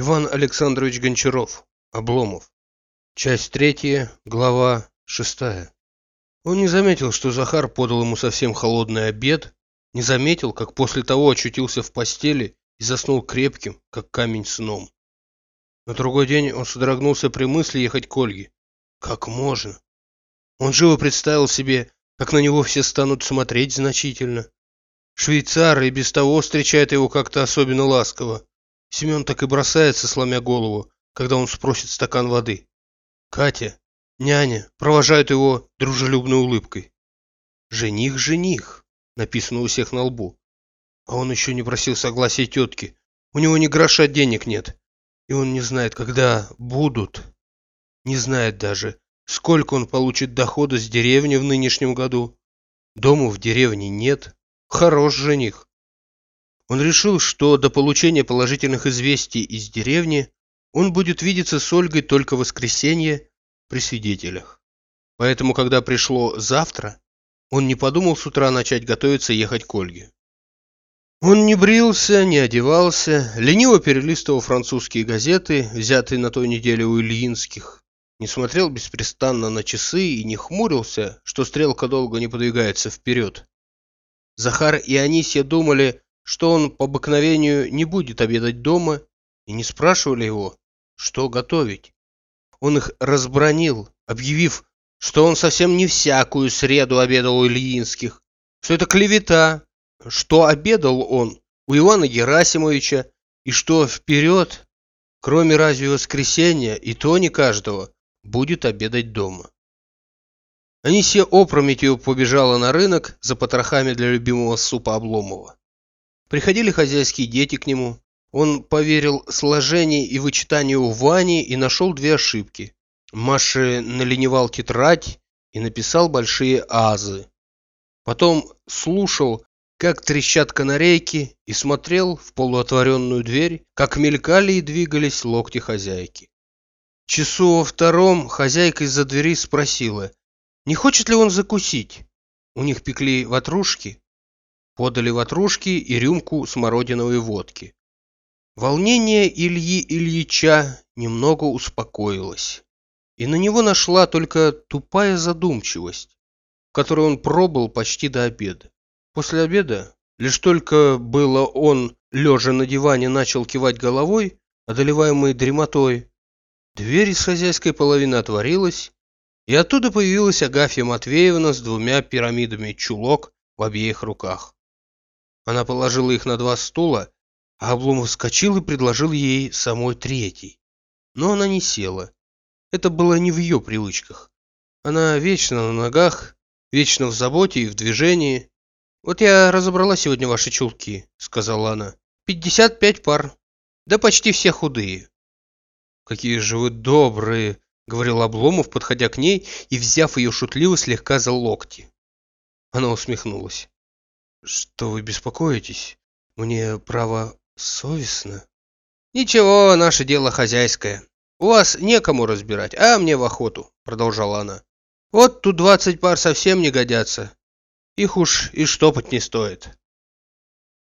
Иван Александрович Гончаров. Обломов. Часть третья, глава шестая. Он не заметил, что Захар подал ему совсем холодный обед, не заметил, как после того очутился в постели и заснул крепким, как камень сном. На другой день он содрогнулся при мысли ехать к Ольге. Как можно? Он живо представил себе, как на него все станут смотреть значительно. Швейцар и без того встречает его как-то особенно ласково. Семен так и бросается, сломя голову, когда он спросит стакан воды. Катя, няня провожают его дружелюбной улыбкой. «Жених, жених», написано у всех на лбу. А он еще не просил согласия тетки. У него ни гроша денег нет. И он не знает, когда будут. Не знает даже, сколько он получит дохода с деревни в нынешнем году. Дома в деревне нет. Хорош жених. Он решил, что до получения положительных известий из деревни он будет видеться с Ольгой только в воскресенье при свидетелях. Поэтому, когда пришло завтра, он не подумал с утра начать готовиться ехать к Ольге. Он не брился, не одевался, лениво перелистывал французские газеты, взятые на той неделе у Ильинских, не смотрел беспрестанно на часы и не хмурился, что стрелка долго не подвигается вперед. Захар и Анисья думали, что он по обыкновению не будет обедать дома, и не спрашивали его, что готовить. Он их разбронил, объявив, что он совсем не всякую среду обедал у Ильинских, что это клевета, что обедал он у Ивана Герасимовича, и что вперед, кроме разве воскресенья, и то не каждого, будет обедать дома. Анисия опрометью побежала на рынок за потрохами для любимого супа Обломова. Приходили хозяйские дети к нему. Он поверил сложению и вычитанию Вани и нашел две ошибки. Маше наленивал тетрадь и написал большие азы. Потом слушал, как трещат канарейки, и смотрел в полуотворенную дверь, как мелькали и двигались локти хозяйки. Часу во втором хозяйка из-за двери спросила, не хочет ли он закусить. У них пекли ватрушки, подали ватрушки и рюмку смородиновой водки. Волнение Ильи Ильича немного успокоилось и на него нашла только тупая задумчивость, в которой он пробыл почти до обеда. После обеда, лишь только было он, лежа на диване, начал кивать головой, одолеваемый дремотой, дверь из хозяйской половины отворилась, и оттуда появилась Агафья Матвеевна с двумя пирамидами чулок в обеих руках. Она положила их на два стула, а Обломов вскочил и предложил ей самой третий. Но она не села это было не в ее привычках. Она вечно на ногах, вечно в заботе и в движении. «Вот я разобрала сегодня ваши чулки», — сказала она. «Пятьдесят пять пар. Да почти все худые». «Какие же вы добрые», — говорил Обломов, подходя к ней и взяв ее шутливо слегка за локти. Она усмехнулась. «Что вы беспокоитесь? Мне, право, совестно». «Ничего, наше дело хозяйское. «У вас некому разбирать, а мне в охоту», — продолжала она. «Вот тут двадцать пар совсем не годятся. Их уж и штопать не стоит».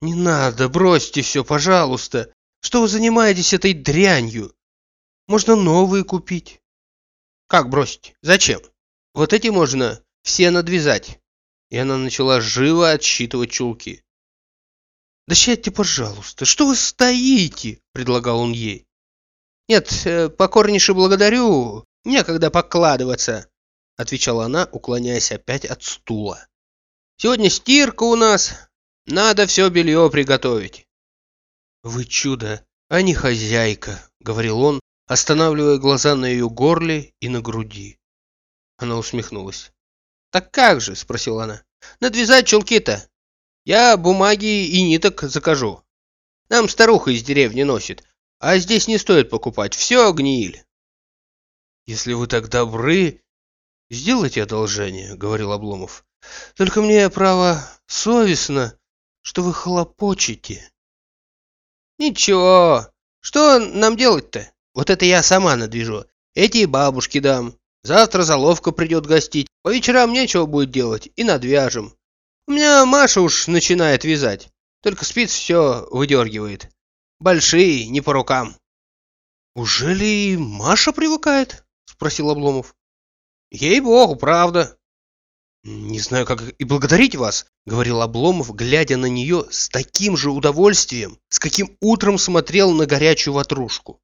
«Не надо, бросьте все, пожалуйста. Что вы занимаетесь этой дрянью? Можно новые купить». «Как бросить? Зачем? Вот эти можно все надвязать». И она начала живо отсчитывать чулки. «Да сядьте, пожалуйста, что вы стоите?» – предлагал он ей. «Нет, э, покорнейше благодарю. Некогда покладываться», — отвечала она, уклоняясь опять от стула. «Сегодня стирка у нас. Надо все белье приготовить». «Вы чудо, а не хозяйка», — говорил он, останавливая глаза на ее горле и на груди. Она усмехнулась. «Так как же?» — спросила она. «Надвязать чулки-то. Я бумаги и ниток закажу. Нам старуха из деревни носит. А здесь не стоит покупать, все гниль. Если вы так добры, сделайте одолжение, говорил Обломов. Только мне, право, совестно, что вы хлопочете. Ничего, что нам делать-то? Вот это я сама надвижу. Эти бабушки дам. Завтра заловка придет гостить. По вечерам нечего будет делать, и надвяжем. У меня Маша уж начинает вязать. Только спиц все выдергивает. Большие, не по рукам. «Ужели и Маша привыкает?» — спросил Обломов. «Ей-богу, правда». «Не знаю, как и благодарить вас», — говорил Обломов, глядя на нее с таким же удовольствием, с каким утром смотрел на горячую ватрушку.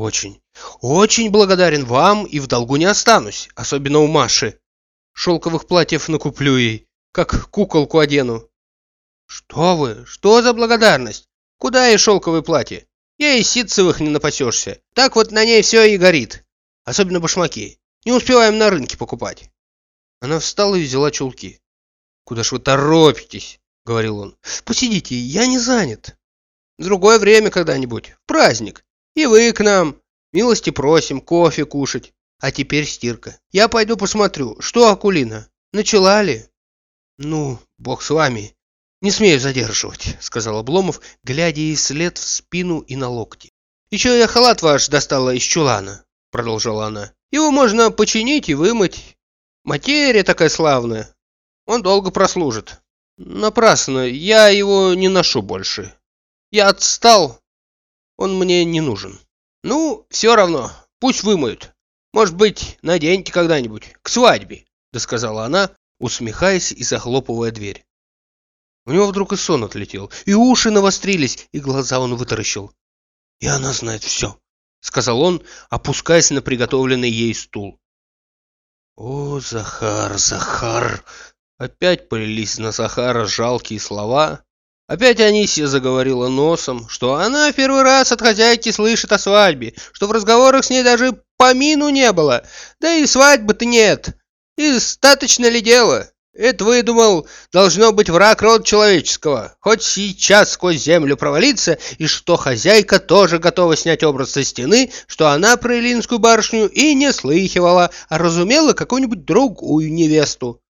«Очень, очень благодарен вам и в долгу не останусь, особенно у Маши. Шелковых платьев накуплю ей, как куколку одену». «Что вы? Что за благодарность? Куда ей шелковые платья? Ей ситцевых не напасешься. Так вот на ней все и горит. Особенно башмаки. Не успеваем на рынке покупать». Она встала и взяла чулки. «Куда ж вы торопитесь?» — говорил он. «Посидите, я не занят. Другое время когда-нибудь, праздник. И вы к нам. Милости просим, кофе кушать. А теперь стирка. Я пойду посмотрю, что Акулина, начала ли?» «Ну, бог с вами. Не смею задерживать», — сказал Обломов, глядя ей след в спину и на локти. «Еще я халат ваш достала из чулана», — продолжала она. «Его можно починить и вымыть. Материя такая славная. Он долго прослужит. Напрасно, я его не ношу больше. Я отстал. Он мне не нужен. Ну, все равно, пусть вымоют. Может быть, наденьте когда-нибудь, к свадьбе, досказала она, усмехаясь и захлопывая дверь. У него вдруг и сон отлетел, и уши навострились, и глаза он вытаращил. «И она знает все», — сказал он, опускаясь на приготовленный ей стул. «О, Захар, Захар!» Опять полились на Захара жалкие слова. Опять Анисия заговорила носом, что она первый раз от хозяйки слышит о свадьбе, что в разговорах с ней даже помину не было, да и свадьбы-то нет. И достаточно ли дело? Это выдумал, должно быть враг рода человеческого, хоть сейчас сквозь землю провалиться, и что хозяйка тоже готова снять образ со стены, что она про Илинскую барышню и не слыхивала, а разумела какую-нибудь другую невесту.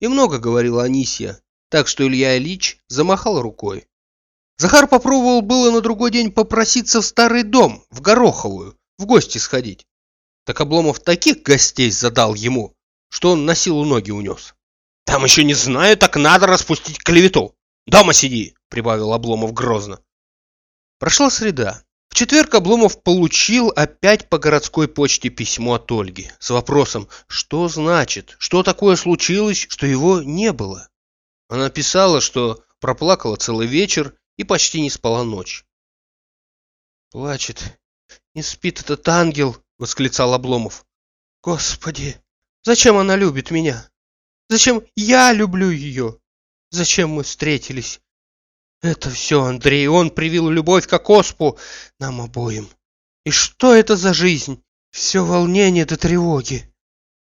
И много говорила Анисия, так что Илья Ильич замахал рукой. Захар попробовал было на другой день попроситься в старый дом, в Гороховую, в гости сходить. Так Обломов таких гостей задал ему, что он на силу ноги унес. Там еще не знаю, так надо распустить клевету. Дома сиди, прибавил Обломов грозно. Прошла среда. В четверг Обломов получил опять по городской почте письмо от Ольги с вопросом, что значит, что такое случилось, что его не было. Она писала, что проплакала целый вечер и почти не спала ночь. «Плачет, не спит этот ангел!» — восклицал Обломов. «Господи, зачем она любит меня?» Зачем я люблю ее? Зачем мы встретились? Это все Андрей, он привил любовь как оспу нам обоим. И что это за жизнь? Все волнение до тревоги.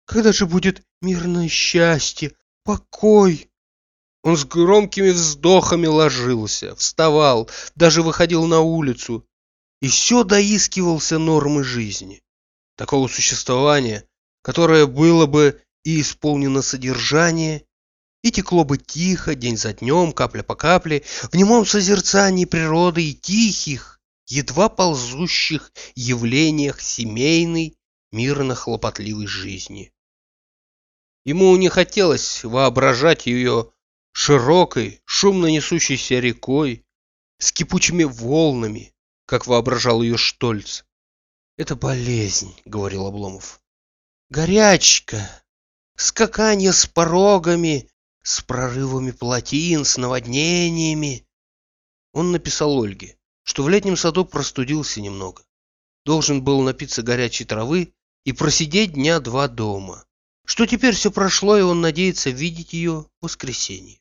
Когда же будет мирное счастье, покой? Он с громкими вздохами ложился, вставал, даже выходил на улицу. И все доискивался нормы жизни. Такого существования, которое было бы и исполнено содержание, и текло бы тихо, день за днем, капля по капле, в немом созерцании природы и тихих, едва ползущих явлениях семейной, мирно-хлопотливой жизни. Ему не хотелось воображать ее широкой, шумно несущейся рекой, с кипучими волнами, как воображал ее Штольц. «Это болезнь», — говорил Обломов. «Горячка, скаканье с порогами, с прорывами плотин, с наводнениями. Он написал Ольге, что в летнем саду простудился немного. Должен был напиться горячей травы и просидеть дня два дома. Что теперь все прошло, и он надеется видеть ее в воскресенье.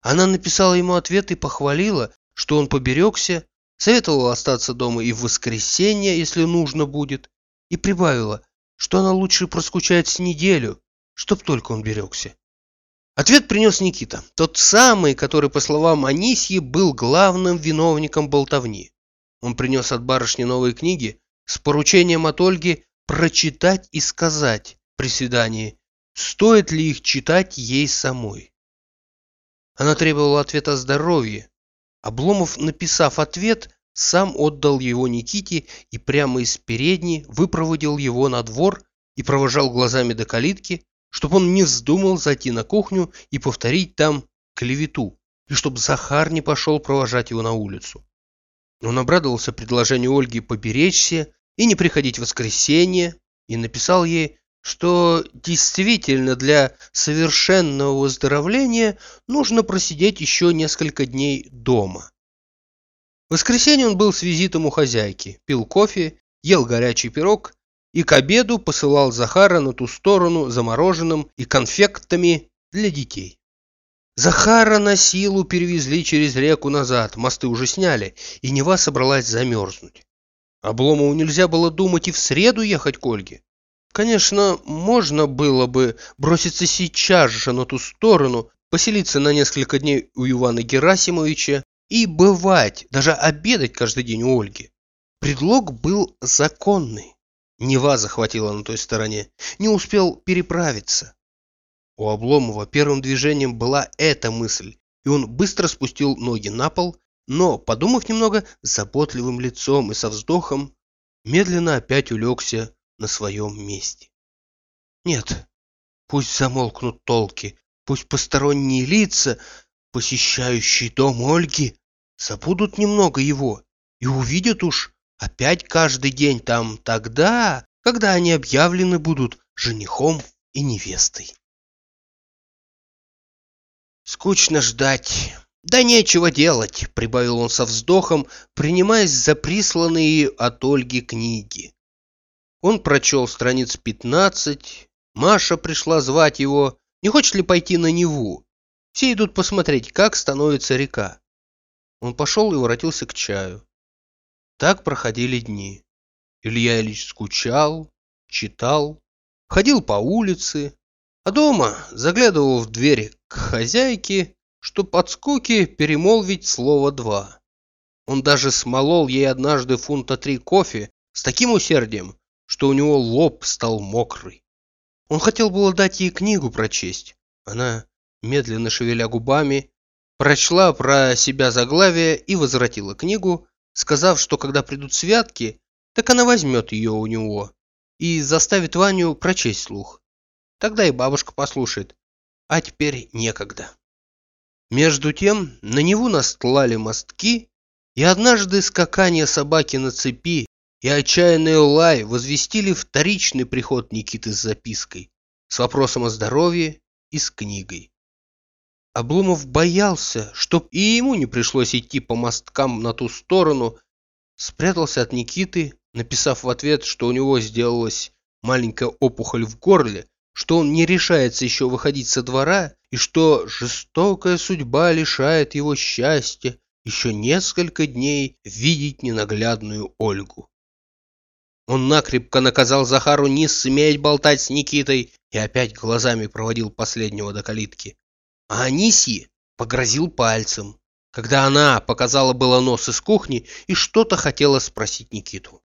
Она написала ему ответ и похвалила, что он поберегся, советовала остаться дома и в воскресенье, если нужно будет, и прибавила, что она лучше проскучает с неделю, чтоб только он берегся. Ответ принес Никита, тот самый, который, по словам Анисьи, был главным виновником болтовни. Он принес от барышни новые книги с поручением от Ольги прочитать и сказать при свидании, стоит ли их читать ей самой. Она требовала ответа о здоровье. Обломов, написав ответ, сам отдал его Никите и прямо из передней выпроводил его на двор и провожал глазами до калитки, чтобы он не вздумал зайти на кухню и повторить там клевету, и чтобы Захар не пошел провожать его на улицу. Он обрадовался предложению Ольги поберечься и не приходить в воскресенье, и написал ей, что действительно для совершенного выздоровления нужно просидеть еще несколько дней дома. В воскресенье он был с визитом у хозяйки, пил кофе, ел горячий пирог и к обеду посылал Захара на ту сторону замороженным и конфектами для детей. Захара на силу перевезли через реку назад, мосты уже сняли, и Нева собралась замерзнуть. Обломову нельзя было думать и в среду ехать к Ольге. Конечно, можно было бы броситься сейчас же на ту сторону, поселиться на несколько дней у Ивана Герасимовича и бывать, даже обедать каждый день у Ольги. Предлог был законный. Нева захватила на той стороне, не успел переправиться. У Обломова первым движением была эта мысль, и он быстро спустил ноги на пол, но, подумав немного, с заботливым лицом и со вздохом, медленно опять улегся на своем месте. Нет, пусть замолкнут толки, пусть посторонние лица, посещающие дом Ольги, забудут немного его и увидят уж опять каждый день там тогда, когда они объявлены будут женихом и невестой. Скучно ждать. Да нечего делать, прибавил он со вздохом, принимаясь за присланные от Ольги книги. Он прочел страниц пятнадцать. Маша пришла звать его, не хочет ли пойти на Неву. Все идут посмотреть, как становится река. Он пошел и воротился к чаю. Так проходили дни. Илья Ильич скучал, читал, ходил по улице, а дома заглядывал в дверь к хозяйке, чтоб от скуки перемолвить слово два. Он даже смолол ей однажды фунта три кофе с таким усердием, что у него лоб стал мокрый. Он хотел было дать ей книгу прочесть. Она, медленно шевеля губами, прочла про себя заглавие и возвратила книгу, сказав, что когда придут святки, так она возьмет ее у него и заставит Ваню прочесть слух. Тогда и бабушка послушает. А теперь некогда. Между тем на него настлали мостки, и однажды скакание собаки на цепи и отчаянный лай возвестили вторичный приход Никиты с запиской, с вопросом о здоровье и с книгой. Обломов боялся, чтоб и ему не пришлось идти по мосткам на ту сторону, спрятался от Никиты, написав в ответ, что у него сделалась маленькая опухоль в горле, что он не решается еще выходить со двора и что жестокая судьба лишает его счастья еще несколько дней видеть ненаглядную Ольгу. Он накрепко наказал Захару не сметь болтать с Никитой и опять глазами проводил последнего до калитки. А Анисье погрозил пальцем, когда она показала было нос из кухни и что-то хотела спросить Никиту.